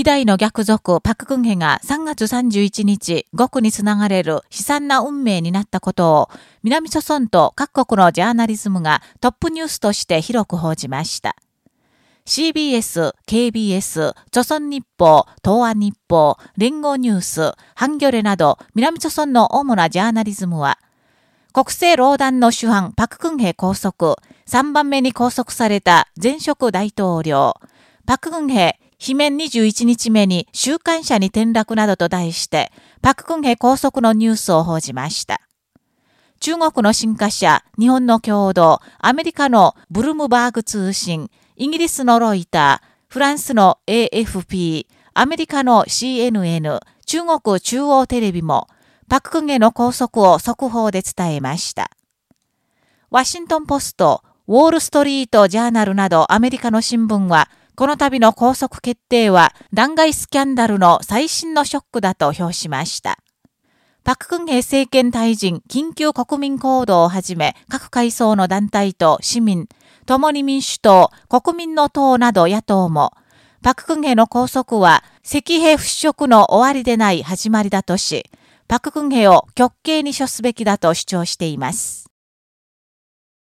希代の逆賊パククンヘが3月31日、極につながれる悲惨な運命になったことを、南諸村と各国のジャーナリズムがトップニュースとして広く報じました。CBS、KBS、朝鮮日報、東亜日報、連合ニュース、ハンギョレなど南朝鮮の主なジャーナリズムは、国政労団の主犯パククンヘ拘束、3番目に拘束された前職大統領、パククンヘ罷免21日目に週刊誌に転落などと題して、パククンヘ拘束のニュースを報じました。中国の新華社、日本の共同、アメリカのブルームバーグ通信、イギリスのロイター、フランスの AFP、アメリカの CNN、中国中央テレビも、パククンヘの拘束を速報で伝えました。ワシントンポスト、ウォールストリートジャーナルなどアメリカの新聞は、この度の拘束決定は弾劾スキャンダルの最新のショックだと評しました。パククンヘ政権退陣緊急国民行動をはじめ各階層の団体と市民、共に民主党、国民の党など野党も、パククンヘの拘束は赤兵払拭の終わりでない始まりだとし、パククンヘを極刑に処すべきだと主張しています。